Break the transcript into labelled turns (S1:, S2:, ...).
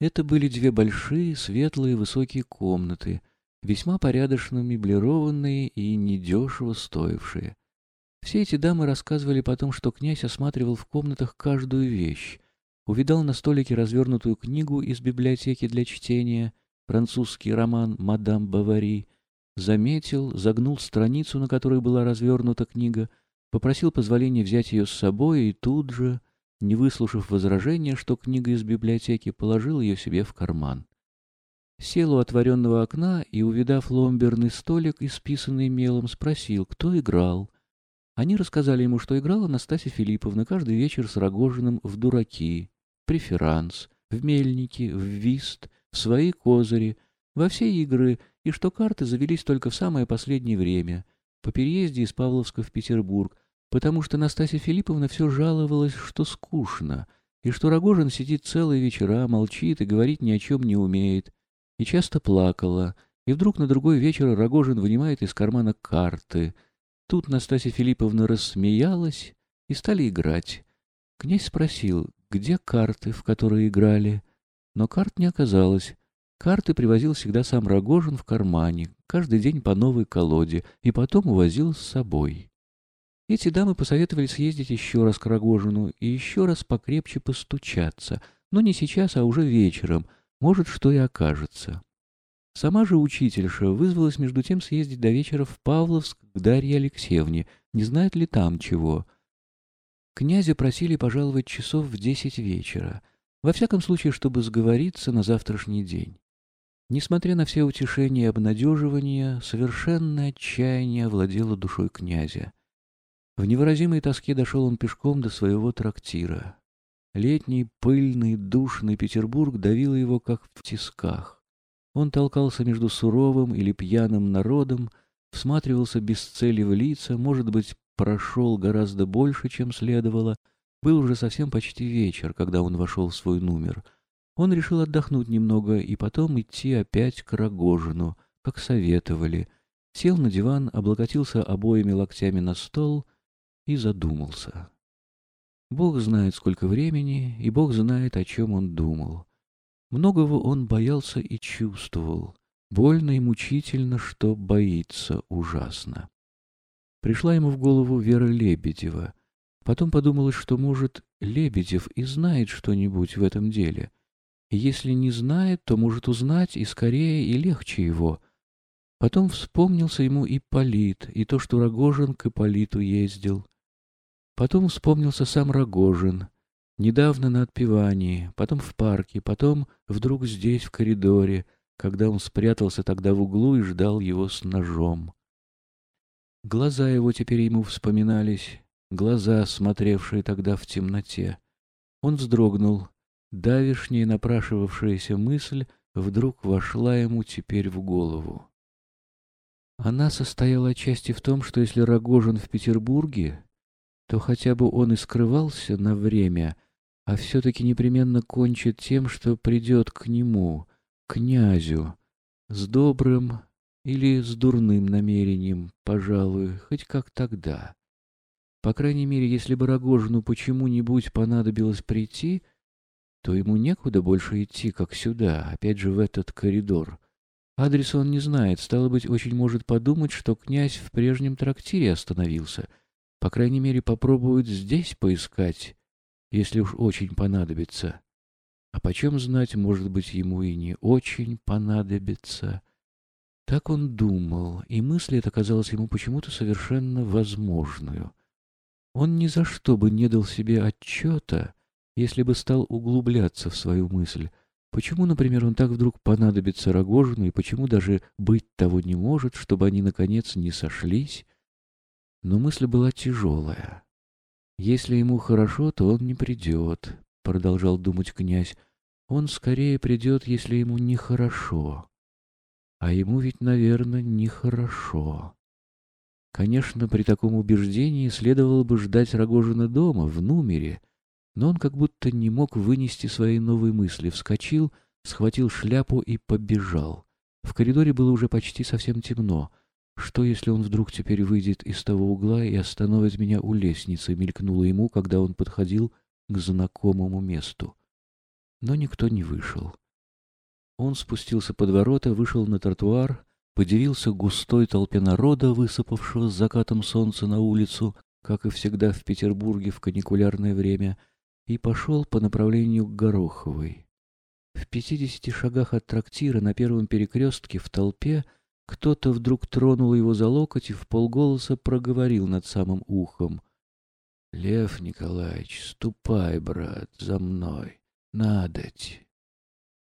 S1: Это были две большие, светлые, высокие комнаты, весьма порядочно меблированные и недешево стоившие. Все эти дамы рассказывали потом, что князь осматривал в комнатах каждую вещь, увидал на столике развернутую книгу из библиотеки для чтения, французский роман «Мадам Бавари», заметил, загнул страницу, на которой была развернута книга, попросил позволения взять ее с собой и тут же, не выслушав возражения, что книга из библиотеки, положил ее себе в карман. Сел у отворенного окна и, увидав ломберный столик, исписанный мелом, спросил, кто играл. Они рассказали ему, что играла Настасья Филипповна каждый вечер с Рогожиным в дураки, преферанс, в мельники, в вист, в свои козыри, во все игры, и что карты завелись только в самое последнее время, по переезде из Павловска в Петербург, потому что Настасья Филипповна все жаловалась, что скучно, и что Рогожин сидит целые вечера, молчит и говорить ни о чем не умеет, и часто плакала, и вдруг на другой вечер Рогожин вынимает из кармана карты — Тут Настасья Филипповна рассмеялась и стали играть. Князь спросил, где карты, в которые играли. Но карт не оказалось. Карты привозил всегда сам Рогожин в кармане, каждый день по новой колоде, и потом увозил с собой. Эти дамы посоветовали съездить еще раз к Рогожину и еще раз покрепче постучаться, но не сейчас, а уже вечером, может, что и окажется. Сама же учительша вызвалась между тем съездить до вечера в Павловск к Дарье Алексеевне, не знает ли там чего. Князя просили пожаловать часов в десять вечера, во всяком случае, чтобы сговориться на завтрашний день. Несмотря на все утешения и обнадеживания, совершенное отчаяние овладело душой князя. В невыразимой тоске дошел он пешком до своего трактира. Летний, пыльный, душный Петербург давил его, как в тисках. Он толкался между суровым или пьяным народом, всматривался без цели в лица, может быть, прошел гораздо больше, чем следовало. Был уже совсем почти вечер, когда он вошел в свой номер. Он решил отдохнуть немного и потом идти опять к Рогожину, как советовали. Сел на диван, облокотился обоими локтями на стол и задумался. Бог знает, сколько времени, и Бог знает, о чем он думал. Многого он боялся и чувствовал. Больно и мучительно, что боится ужасно. Пришла ему в голову Вера Лебедева. Потом подумалось, что, может, Лебедев и знает что-нибудь в этом деле. Если не знает, то может узнать и скорее, и легче его. Потом вспомнился ему и Полит, и то, что Рогожин к Ипполиту ездил. Потом вспомнился сам Рогожин — Недавно на отпевании, потом в парке, потом вдруг здесь, в коридоре, когда он спрятался тогда в углу и ждал его с ножом. Глаза его теперь ему вспоминались, глаза, смотревшие тогда в темноте. Он вздрогнул. Давишняя напрашивавшаяся мысль вдруг вошла ему теперь в голову. Она состояла отчасти в том, что если Рогожин в Петербурге, то хотя бы он и скрывался на время — а все-таки непременно кончит тем, что придет к нему, князю, с добрым или с дурным намерением, пожалуй, хоть как тогда. По крайней мере, если бы Рогожину почему-нибудь понадобилось прийти, то ему некуда больше идти, как сюда, опять же в этот коридор. Адрес он не знает, стало быть, очень может подумать, что князь в прежнем трактире остановился. По крайней мере, попробует здесь поискать если уж очень понадобится. А почем знать, может быть, ему и не очень понадобится. Так он думал, и мысль эта казалась ему почему-то совершенно возможную. Он ни за что бы не дал себе отчета, если бы стал углубляться в свою мысль. Почему, например, он так вдруг понадобится Рогожину, и почему даже быть того не может, чтобы они, наконец, не сошлись? Но мысль была тяжелая. «Если ему хорошо, то он не придет», — продолжал думать князь. «Он скорее придет, если ему нехорошо. А ему ведь, наверное, нехорошо». Конечно, при таком убеждении следовало бы ждать Рогожина дома, в номере, но он как будто не мог вынести свои новые мысли, вскочил, схватил шляпу и побежал. В коридоре было уже почти совсем темно. Что, если он вдруг теперь выйдет из того угла и остановит меня у лестницы, мелькнуло ему, когда он подходил к знакомому месту. Но никто не вышел. Он спустился под ворота, вышел на тротуар, подивился густой толпе народа, высыпавшего с закатом солнца на улицу, как и всегда в Петербурге в каникулярное время, и пошел по направлению к Гороховой. В пятидесяти шагах от трактира на первом перекрестке в толпе кто-то вдруг тронул его за локоть и в полголоса проговорил над самым ухом. — Лев Николаевич, ступай, брат, за мной. Надоть.